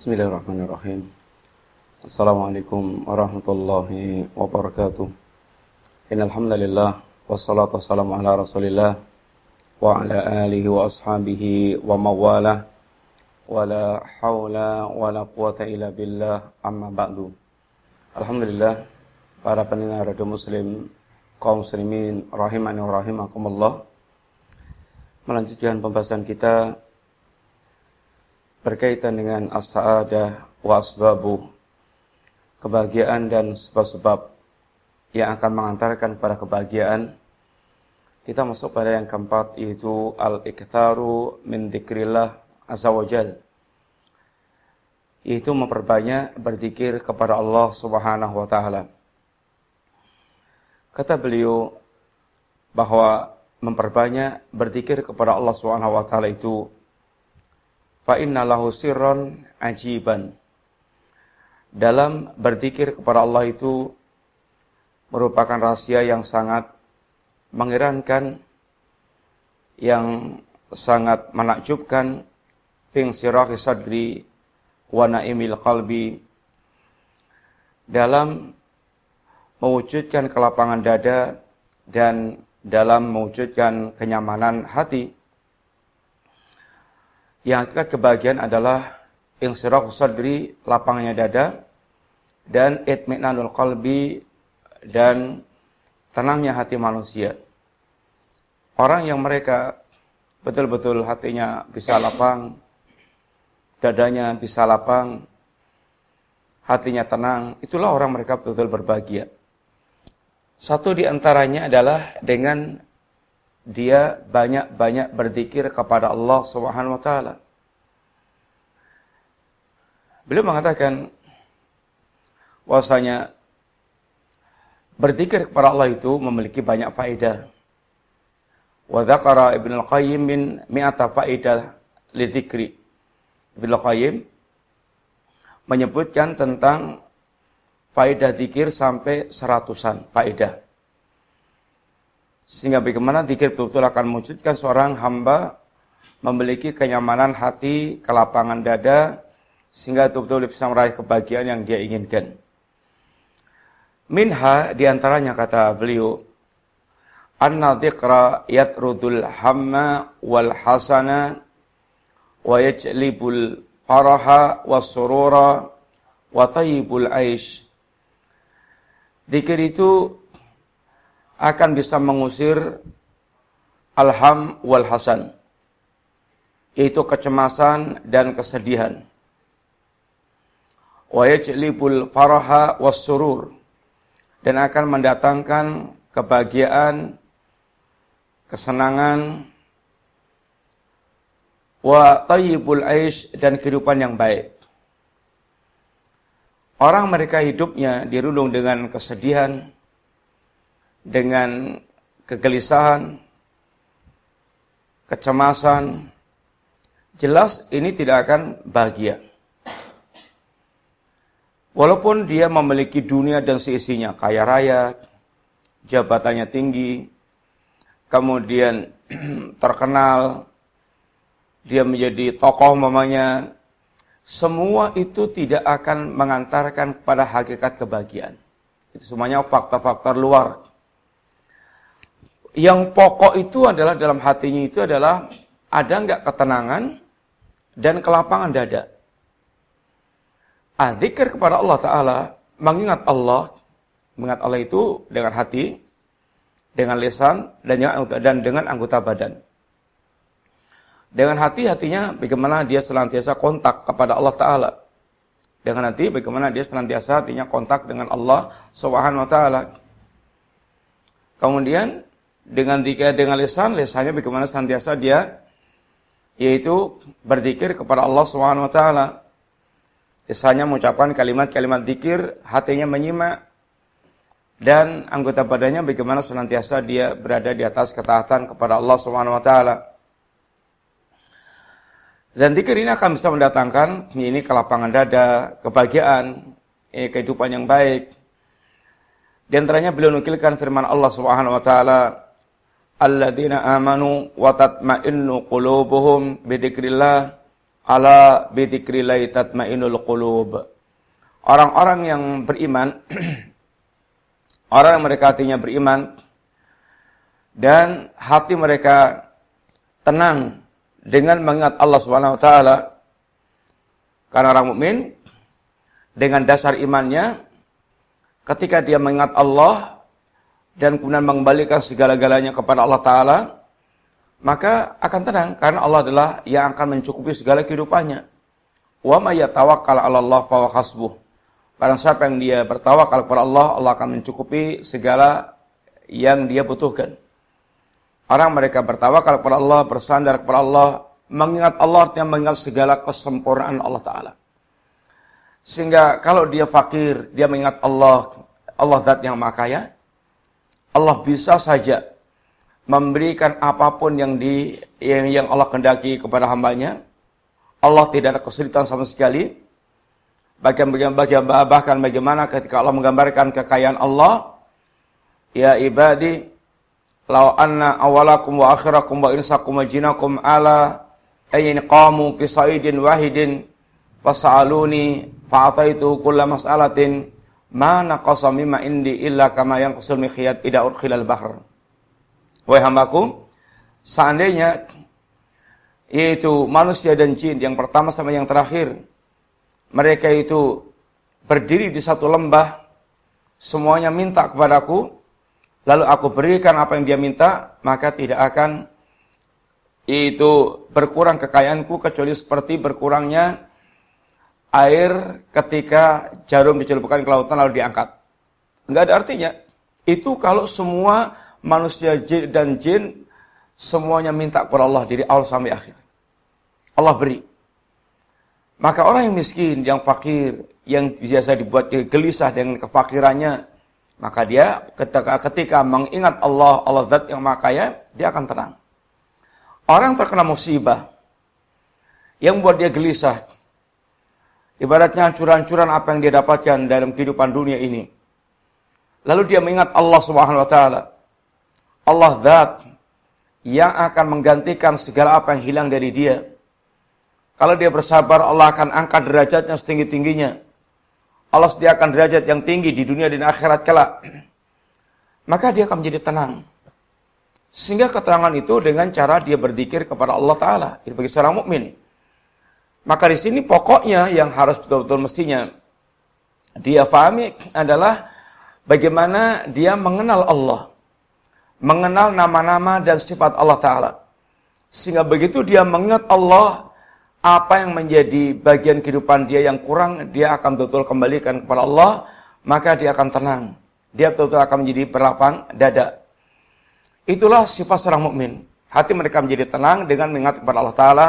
Bismillahirrahmanirrahim. Assalamualaikum warahmatullahi wabarakatuh. Innalhamdulillah wassalatu wassalamu ala Rasulillah wa ala alihi wa ashabihi wa mawalah wa la hawla wa la quwata illa billah amma ba'du. Alhamdulillah para pendengar radio muslim kaum muslimin rahimani wa rahimakumullah melanjutkan pembahasan kita berkaitan dengan as-sa'adah wa asbabu kebahagiaan dan sebab-sebab yang akan mengantarkan kepada kebahagiaan. Kita masuk pada yang keempat yaitu al-iktharu min dzikrillah azza wajal yaitu memperbanyak berzikir kepada Allah Subhanahu wa taala. Kata beliau bahwa memperbanyak berzikir kepada Allah Subhanahu wa taala itu fa inna lahu sirron ajiban. Dalam berzikir kepada Allah itu merupakan rahasia yang sangat mengerankan, yang sangat menakjubkan, fing sirahi sadri wa naimil qalbi, dalam mewujudkan kelapangan dada dan dalam mewujudkan kenyamanan hati. Yang hakikat kebahagiaan adalah insirah sadri, lapangnya dada, dan itminanul qalbi, dan tenangnya hati manusia. Orang yang mereka betul-betul hatinya bisa lapang, dadanya bisa lapang, hatinya tenang, itulah orang mereka betul-betul berbahagia. Satu di antaranya adalah dengan dia banyak-banyak berzikir kepada Allah Subhanahu wa taala. Beliau mengatakan bahwasanya berzikir kepada Allah itu memiliki banyak faedah. Wa dzakara Ibnu Al-Qayyim min mi'ata faedah li dzikri. Ibnu Al-Qayyim menyebutkan tentang faedah zikir sampai seratusan faedah. Sehingga bagaimana zikir betul-betul akan mewujudkan seorang hamba memiliki kenyamanan hati, kelapangan dada, sehingga betul-betul bisa meraih kebahagiaan yang dia inginkan. Minha di antaranya kata beliau, Anna dhikra yatrudul hamma wal hasana wa yajlibul faraha wa surura wa tayyibul aish. Dikir itu akan bisa mengusir alham wal hasan. Yaitu kecemasan dan kesedihan. Wa yajlibul faraha was surur. Dan akan mendatangkan kebahagiaan kesenangan wa tayyibul aish dan kehidupan yang baik. Orang mereka hidupnya dirundung dengan kesedihan dengan kegelisahan, kecemasan, jelas ini tidak akan bahagia. Walaupun dia memiliki dunia dan seisinya, kaya raya, jabatannya tinggi, kemudian terkenal, dia menjadi tokoh mamanya, semua itu tidak akan mengantarkan kepada hakikat kebahagiaan. Itu semuanya faktor-faktor luar yang pokok itu adalah dalam hatinya itu adalah ada nggak ketenangan dan kelapangan dada. Adzikir kepada Allah Ta'ala, mengingat Allah, mengingat Allah itu dengan hati, dengan lisan, dan dengan, dan dengan anggota badan. Dengan hati, hatinya bagaimana dia senantiasa kontak kepada Allah Ta'ala. Dengan hati, bagaimana dia senantiasa hatinya kontak dengan Allah Subhanahu Wa Ta'ala. Kemudian dengan tiga dengan lisan, lisannya bagaimana senantiasa dia yaitu berzikir kepada Allah Subhanahu wa taala. Lisannya mengucapkan kalimat-kalimat zikir, hatinya menyimak dan anggota badannya bagaimana senantiasa dia berada di atas ketaatan kepada Allah Subhanahu wa taala. Dan zikir ini akan bisa mendatangkan ini kelapangan dada, kebahagiaan, eh, kehidupan yang baik. Di antaranya beliau nukilkan firman Allah Subhanahu wa taala alladzina amanu wa tatma'innu qulubuhum bidzikrillah ala bidzikrillah tatmainul qulub. Orang-orang yang beriman orang yang mereka hatinya beriman dan hati mereka tenang dengan mengingat Allah Subhanahu wa taala. Karena orang mukmin dengan dasar imannya ketika dia mengingat Allah dan kemudian mengembalikan segala-galanya kepada Allah taala, maka akan tenang karena Allah adalah yang akan mencukupi segala kehidupannya. Wa may yatawakkal 'ala Allah fa hasbuh. Barang siapa yang dia bertawakal kepada Allah, Allah akan mencukupi segala yang dia butuhkan. Orang mereka bertawakal kepada Allah, bersandar kepada Allah, mengingat Allah artinya mengingat segala kesempurnaan Allah Ta'ala. Sehingga kalau dia fakir, dia mengingat Allah, Allah Zat yang maha kaya, Allah bisa saja memberikan apa pun yang di yang, yang Allah kendaki kepada hambanya. Allah tidak ada kesulitan sama sekali. Bagian-bagian bahkan bagaimana ketika Allah menggambarkan kekayaan Allah, ya ibadi, law anna awalakum wa akhirakum wa insakum wa jinakum ala ayyin qamu fi wahidin fas'aluni fa'ataitu kulla mas'alatin ma naqasa mimma indi illa kama yanqusul mikhyat ida urkhilal bahr. Wahai hambaku, seandainya yaitu manusia dan jin yang pertama sama yang terakhir mereka itu berdiri di satu lembah, semuanya minta kepadaku, lalu aku berikan apa yang dia minta, maka tidak akan itu berkurang kekayaanku kecuali seperti berkurangnya air ketika jarum dicelupkan ke lautan lalu diangkat. Enggak ada artinya. Itu kalau semua manusia jin dan jin semuanya minta kepada Allah dari awal sampai akhir. Allah beri. Maka orang yang miskin, yang fakir, yang biasa dibuat gelisah dengan kefakirannya, maka dia ketika, ketika mengingat Allah, Allah Zat yang maha kaya, dia akan tenang. Orang terkena musibah, yang membuat dia gelisah, ibaratnya hancuran-hancuran apa yang dia dapatkan dalam kehidupan dunia ini. Lalu dia mengingat Allah Subhanahu wa taala. Allah Zat yang akan menggantikan segala apa yang hilang dari dia kalau dia bersabar, Allah akan angkat derajatnya setinggi-tingginya. Allah sediakan derajat yang tinggi di dunia dan akhirat kelak. Maka dia akan menjadi tenang. Sehingga keterangan itu dengan cara dia berzikir kepada Allah Ta'ala. Itu bagi seorang mukmin. Maka di sini pokoknya yang harus betul-betul mestinya dia fahami adalah bagaimana dia mengenal Allah. Mengenal nama-nama dan sifat Allah Ta'ala. Sehingga begitu dia mengingat Allah, apa yang menjadi bagian kehidupan dia yang kurang, dia akan betul-betul kembalikan kepada Allah, maka dia akan tenang. Dia betul-betul akan menjadi berlapang dada. Itulah sifat seorang mukmin. Hati mereka menjadi tenang dengan mengingat kepada Allah Ta'ala.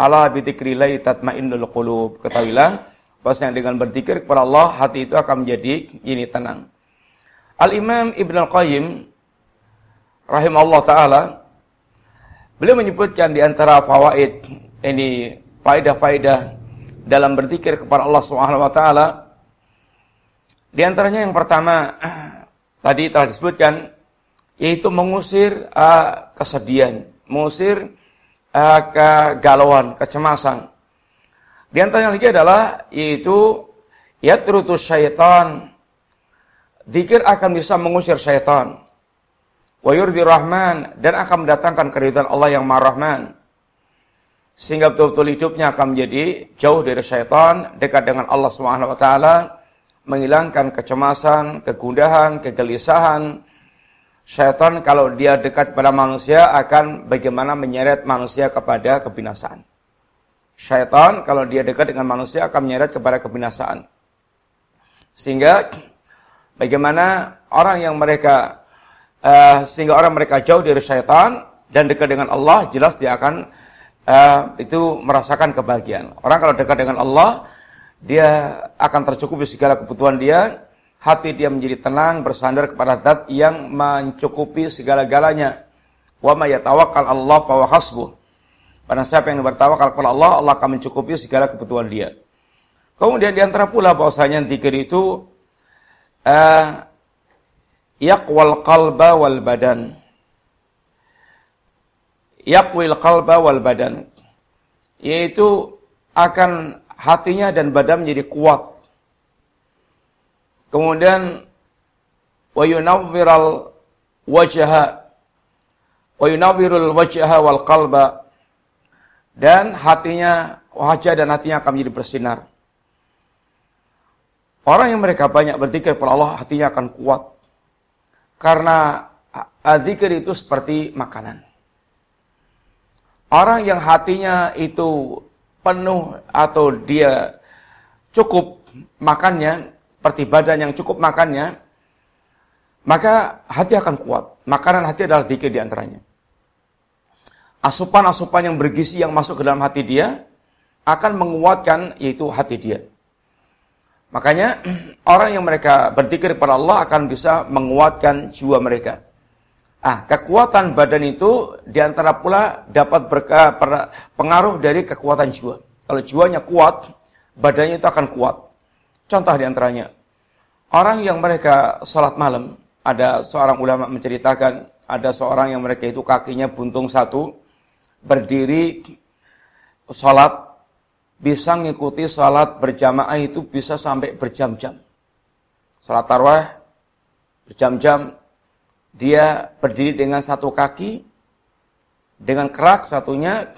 Allah bidzikrillah tatmainnul qulub. Ketahuilah, bahwasanya dengan berzikir kepada Allah, hati itu akan menjadi ini tenang. Al-Imam Ibn Al-Qayyim, rahimahullah ta'ala, beliau menyebutkan di antara fawaid ini faedah-faedah dalam berzikir kepada Allah Subhanahu wa taala. Di antaranya yang pertama tadi telah disebutkan yaitu mengusir uh, kesedihan, mengusir uh, kegalauan, kecemasan. Di antaranya lagi adalah yaitu yatrutus syaitan. Zikir akan bisa mengusir syaitan. Wa yurdi rahman dan akan mendatangkan keridhaan Allah yang Maha Rahman sehingga betul-betul hidupnya akan menjadi jauh dari syaitan, dekat dengan Allah taala, menghilangkan kecemasan, kegundahan, kegelisahan. Syaitan kalau dia dekat pada manusia akan bagaimana menyeret manusia kepada kebinasaan. Syaitan kalau dia dekat dengan manusia akan menyeret kepada kebinasaan. Sehingga bagaimana orang yang mereka uh, sehingga orang mereka jauh dari syaitan dan dekat dengan Allah jelas dia akan uh, itu merasakan kebahagiaan. Orang kalau dekat dengan Allah, dia akan tercukupi segala kebutuhan dia, hati dia menjadi tenang, bersandar kepada zat yang mencukupi segala-galanya. Wa may yatawakkal Allah fa hasbuh. Pada siapa yang bertawakal kepada Allah, Allah akan mencukupi segala kebutuhan dia. Kemudian di antara pula bahwasanya zikir itu uh, yaqwal qalba wal badan yakwil qalba wal badan yaitu akan hatinya dan badan menjadi kuat. Kemudian wa yunawwiral wajha wa yunawwirul wajha wal qalba dan hatinya wajah dan hatinya akan menjadi bersinar. Orang yang mereka banyak berzikir kepada Allah hatinya akan kuat. Karena zikir itu seperti makanan. Orang yang hatinya itu penuh atau dia cukup makannya, seperti badan yang cukup makannya, maka hati akan kuat. Makanan hati adalah zikir di antaranya. Asupan-asupan yang bergizi yang masuk ke dalam hati dia akan menguatkan yaitu hati dia. Makanya orang yang mereka berzikir kepada Allah akan bisa menguatkan jiwa mereka. Ah, kekuatan badan itu di antara pula dapat berka, pengaruh dari kekuatan jiwa. Kalau jiwanya kuat, badannya itu akan kuat. Contoh di antaranya, orang yang mereka sholat malam, ada seorang ulama menceritakan, ada seorang yang mereka itu kakinya buntung satu, berdiri sholat, bisa mengikuti sholat berjamaah itu bisa sampai berjam-jam. Sholat tarwah berjam-jam, dia berdiri dengan satu kaki, dengan kerak satunya,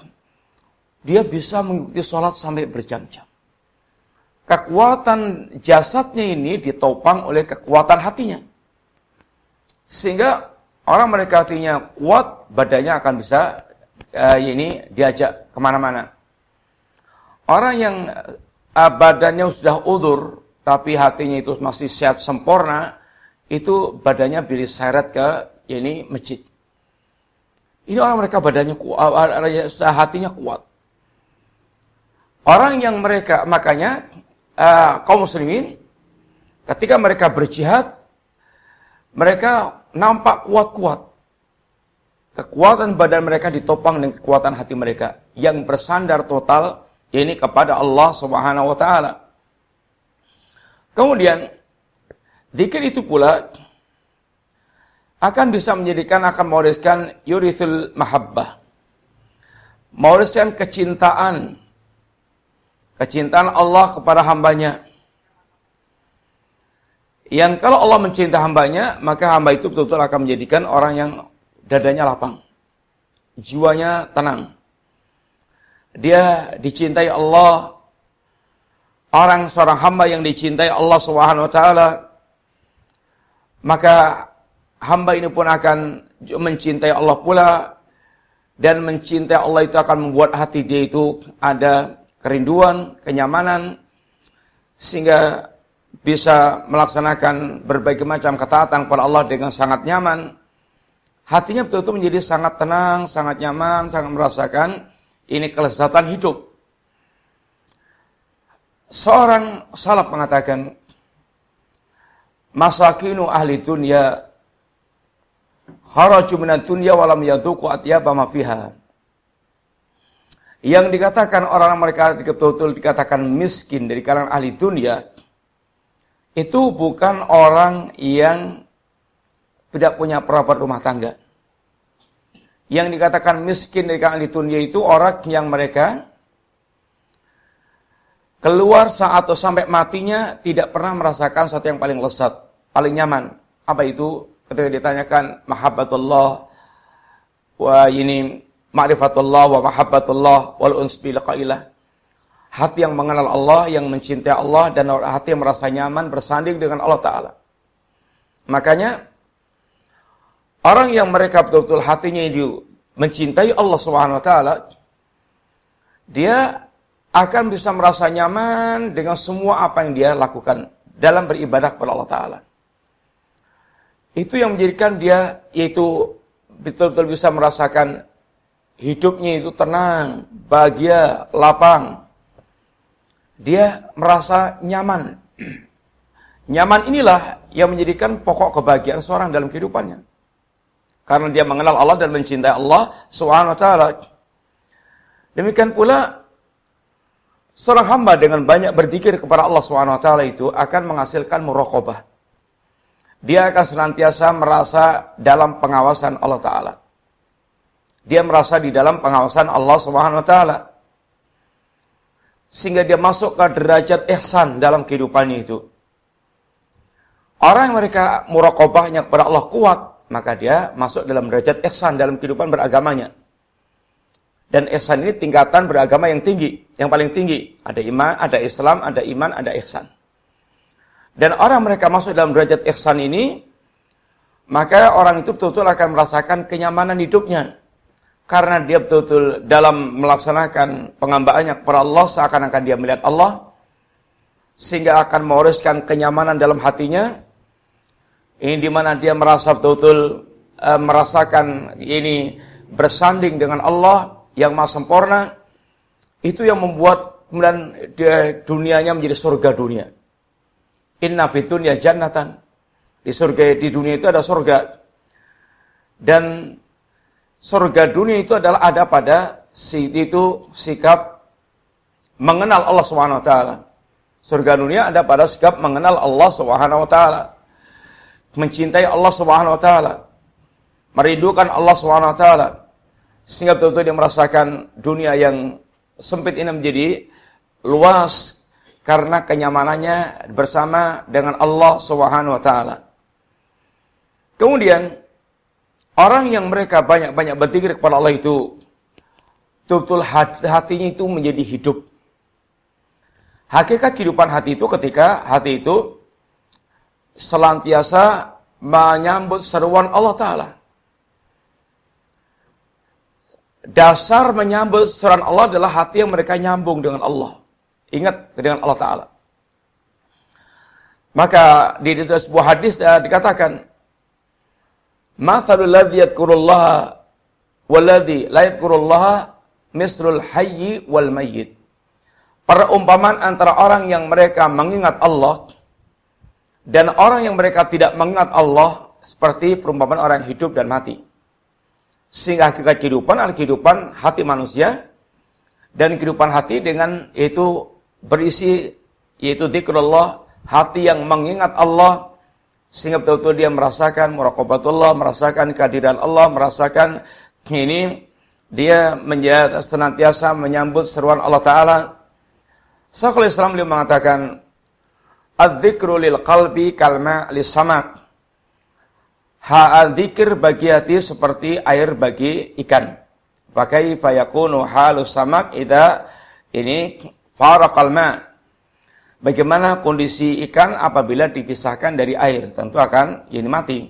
dia bisa mengikuti sholat sampai berjam-jam. Kekuatan jasadnya ini ditopang oleh kekuatan hatinya. Sehingga orang mereka hatinya kuat, badannya akan bisa uh, ini diajak ke mana-mana. Orang yang uh, badannya sudah udur, tapi hatinya itu masih sehat sempurna, itu badannya pilih seret ke ini masjid. Ini orang mereka badannya kuat, hatinya kuat. Orang yang mereka makanya uh, kaum muslimin ketika mereka berjihad mereka nampak kuat-kuat. Kekuatan badan mereka ditopang dengan kekuatan hati mereka yang bersandar total ini kepada Allah Subhanahu wa taala. Kemudian Zikir itu pula akan bisa menjadikan akan mewariskan yurithul mahabbah. Mewariskan kecintaan. Kecintaan Allah kepada hambanya. Yang kalau Allah mencinta hambanya, maka hamba itu betul-betul akan menjadikan orang yang dadanya lapang. Jiwanya tenang. Dia dicintai Allah. Orang seorang hamba yang dicintai Allah Subhanahu wa taala maka hamba ini pun akan mencintai Allah pula dan mencintai Allah itu akan membuat hati dia itu ada kerinduan, kenyamanan sehingga bisa melaksanakan berbagai macam ketaatan kepada Allah dengan sangat nyaman. Hatinya betul-betul menjadi sangat tenang, sangat nyaman, sangat merasakan ini kelezatan hidup. Seorang salaf mengatakan, masakinu ahli dunya kharaju minat dunya walam yaduku atyaba ma fiha. Yang dikatakan orang mereka betul-betul dikatakan miskin dari kalangan ahli dunia itu bukan orang yang tidak punya perabot rumah tangga. Yang dikatakan miskin dari kalangan ahli dunia itu orang yang mereka keluar saat atau sampai matinya tidak pernah merasakan sesuatu yang paling lesat, paling nyaman. Apa itu? Ketika ditanyakan mahabbatullah wa ini ma'rifatullah wa mahabbatullah wal uns liqa'illah. Hati yang mengenal Allah, yang mencintai Allah dan hati yang merasa nyaman bersanding dengan Allah taala. Makanya orang yang mereka betul-betul hatinya itu mencintai Allah Subhanahu wa taala dia akan bisa merasa nyaman dengan semua apa yang dia lakukan dalam beribadah kepada Allah Ta'ala. Itu yang menjadikan dia yaitu betul-betul bisa merasakan hidupnya itu tenang, bahagia, lapang. Dia merasa nyaman. nyaman inilah yang menjadikan pokok kebahagiaan seorang dalam kehidupannya. Karena dia mengenal Allah dan mencintai Allah taala. Demikian pula Seorang hamba dengan banyak berzikir kepada Allah SWT itu akan menghasilkan muraqabah. Dia akan senantiasa merasa dalam pengawasan Allah Ta'ala. Dia merasa di dalam pengawasan Allah SWT. sehingga dia masuk ke derajat ihsan dalam kehidupannya itu. Orang yang mereka muraqabahnya kepada Allah kuat, maka dia masuk dalam derajat ihsan dalam kehidupan beragamanya. Dan ihsan ini tingkatan beragama yang tinggi, yang paling tinggi. Ada iman, ada Islam, ada iman, ada ihsan. Dan orang mereka masuk dalam derajat ihsan ini, maka orang itu betul-betul akan merasakan kenyamanan hidupnya. Karena dia betul-betul dalam melaksanakan pengambaannya kepada Allah, seakan-akan dia melihat Allah, sehingga akan mewariskan kenyamanan dalam hatinya, ini di mana dia merasa betul-betul uh, merasakan ini bersanding dengan Allah, yang maha sempurna, itu yang membuat kemudian dia, dunianya menjadi surga dunia. Inna fitunya jannatan. Di surga di dunia itu ada surga. Dan surga dunia itu adalah ada pada si itu sikap mengenal Allah Subhanahu wa taala. Surga dunia ada pada sikap mengenal Allah Subhanahu wa taala. Mencintai Allah Subhanahu wa taala. Merindukan Allah Subhanahu wa taala sehingga betul-betul dia merasakan dunia yang sempit ini menjadi luas karena kenyamanannya bersama dengan Allah Subhanahu wa taala. Kemudian orang yang mereka banyak-banyak berzikir kepada Allah itu betul-betul hatinya itu menjadi hidup. Hakikat kehidupan hati itu ketika hati itu selantiasa menyambut seruan Allah Ta'ala. Dasar menyambut seruan Allah adalah hati yang mereka nyambung dengan Allah. Ingat dengan Allah Ta'ala. Maka di sebuah hadis uh, dikatakan, Mathalul ladhi yadkurullaha waladhi la yadkurullaha misrul hayyi wal mayyit. Perumpamaan antara orang yang mereka mengingat Allah dan orang yang mereka tidak mengingat Allah seperti perumpamaan orang hidup dan mati. Sehingga hakikat kehidupan adalah kehidupan hati manusia. Dan kehidupan hati dengan itu berisi, yaitu zikrullah, hati yang mengingat Allah, sehingga betul-betul dia merasakan muraqabatullah, merasakan kehadiran Allah, merasakan ini dia menjadi senantiasa menyambut seruan Allah Ta'ala. Sakhul Islam beliau mengatakan, Adzikru lil qalbi kalma lisamak. Ha'adzikir bagi hati seperti air bagi ikan. Pakai fayakunu halus samak ida ini faraqal ma. Bagaimana kondisi ikan apabila dipisahkan dari air? Tentu akan ini mati.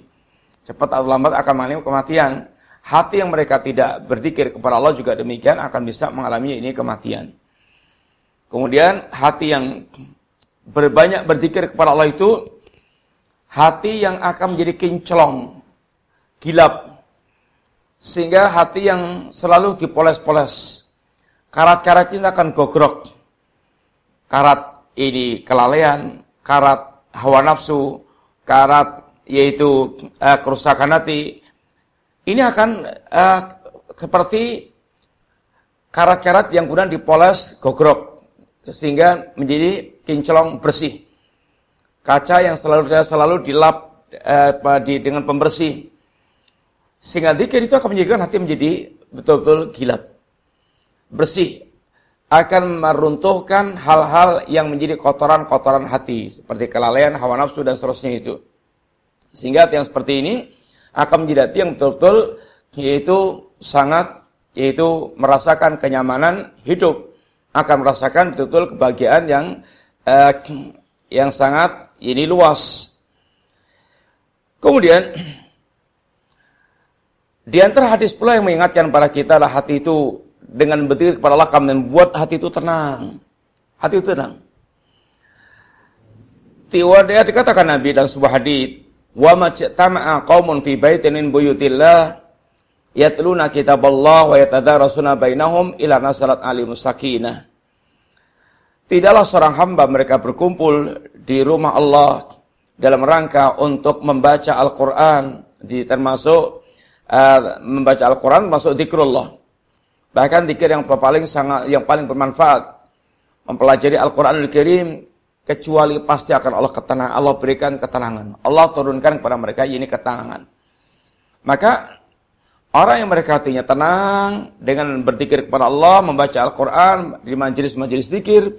Cepat atau lambat akan mengalami kematian. Hati yang mereka tidak berzikir kepada Allah juga demikian akan bisa mengalami ini kematian. Kemudian hati yang berbanyak berzikir kepada Allah itu hati yang akan menjadi kinclong, gilap, sehingga hati yang selalu dipoles-poles. Karat-karat ini akan gogrok. Karat ini kelalaian, karat hawa nafsu, karat yaitu uh, kerusakan hati. Ini akan uh, seperti karat-karat yang kemudian dipoles gogrok sehingga menjadi kinclong bersih kaca yang selalu selalu dilap eh, di, dengan pembersih. Sehingga zikir itu akan menjadikan hati menjadi betul-betul gilap. Bersih. Akan meruntuhkan hal-hal yang menjadi kotoran-kotoran hati. Seperti kelalaian, hawa nafsu, dan seterusnya itu. Sehingga yang seperti ini akan menjadi hati yang betul-betul yaitu sangat yaitu merasakan kenyamanan hidup akan merasakan betul-betul kebahagiaan yang eh, yang sangat ini luas. Kemudian di antara hadis pula yang mengingatkan pada kita lah hati itu dengan betul kepada Allah akan membuat hati itu tenang. Hati itu tenang. Tiwada dikatakan Nabi dalam sebuah hadis, "Wa majtama'a qaumun fi baitin min buyutillah yatluna kitaballah wa yatadarasuna bainahum ila nasalat alimus sakinah." Tidaklah seorang hamba mereka berkumpul di rumah Allah dalam rangka untuk membaca Al-Quran, di termasuk uh, membaca Al-Quran masuk zikrullah. Bahkan zikir yang paling sangat yang paling bermanfaat mempelajari Al-Quran Al-Kirim kecuali pasti akan Allah ketenangan, Allah berikan ketenangan. Allah turunkan kepada mereka ini ketenangan. Maka Orang yang mereka hatinya tenang dengan berzikir kepada Allah, membaca Al-Quran, di majelis-majelis zikir,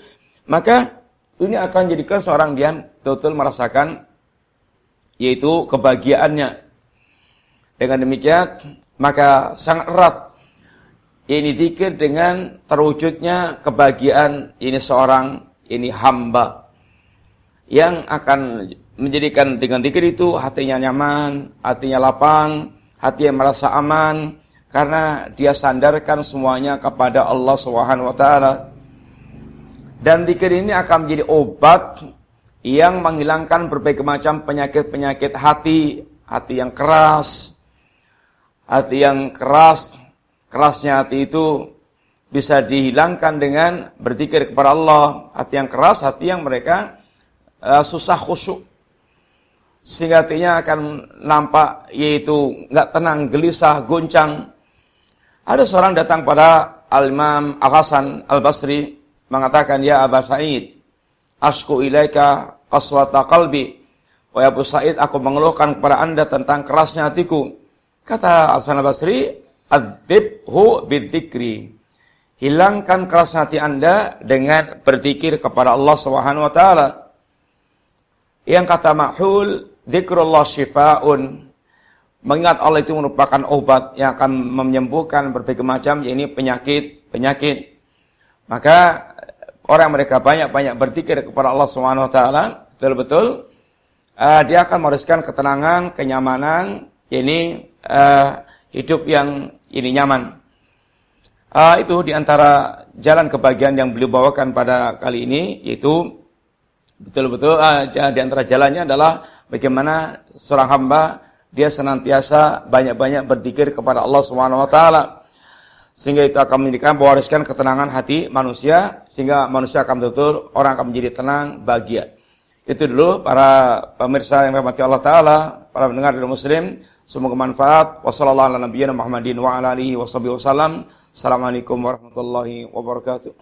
maka ini akan jadikan seorang dia total merasakan yaitu kebahagiaannya. Dengan demikian, maka sangat erat ini zikir dengan terwujudnya kebahagiaan ini seorang ini hamba yang akan menjadikan dengan zikir itu hatinya nyaman, hatinya lapang, hati yang merasa aman karena dia sandarkan semuanya kepada Allah Subhanahu wa taala. Dan zikir ini akan menjadi obat yang menghilangkan berbagai macam penyakit-penyakit hati, hati yang keras, hati yang keras, kerasnya hati itu bisa dihilangkan dengan berzikir kepada Allah. Hati yang keras, hati yang mereka uh, susah khusyuk sehingga hatinya akan nampak yaitu nggak tenang, gelisah, goncang. Ada seorang datang pada Al-Imam Al-Hasan Al-Basri mengatakan, Ya Aba Sa'id, asku ilaika qaswata qalbi. Wa Abu Sa'id, aku mengeluhkan kepada anda tentang kerasnya hatiku. Kata Al-Hasan Al-Basri, Adzibhu bidzikri. Hilangkan keras hati anda dengan berzikir kepada Allah Subhanahu wa taala. Yang kata Mahul, Zikrullah syifaun. Mengingat Allah itu merupakan obat yang akan menyembuhkan berbagai macam ini penyakit-penyakit. Maka orang mereka banyak-banyak berzikir kepada Allah Subhanahu wa taala, betul-betul uh, dia akan mewariskan ketenangan, kenyamanan, ini hidup yang ini nyaman. Uh, itu di antara jalan kebahagiaan yang beliau bawakan pada kali ini, yaitu betul-betul uh, di antara jalannya adalah bagaimana seorang hamba dia senantiasa banyak-banyak berzikir kepada Allah Subhanahu wa taala. Sehingga itu akan menjadikan mewariskan ketenangan hati manusia sehingga manusia akan betul-betul orang akan menjadi tenang, bahagia. Itu dulu para pemirsa yang dirahmati Allah taala, para pendengar dari muslim, semoga manfaat. Wassalamualaikum warahmatullahi wabarakatuh.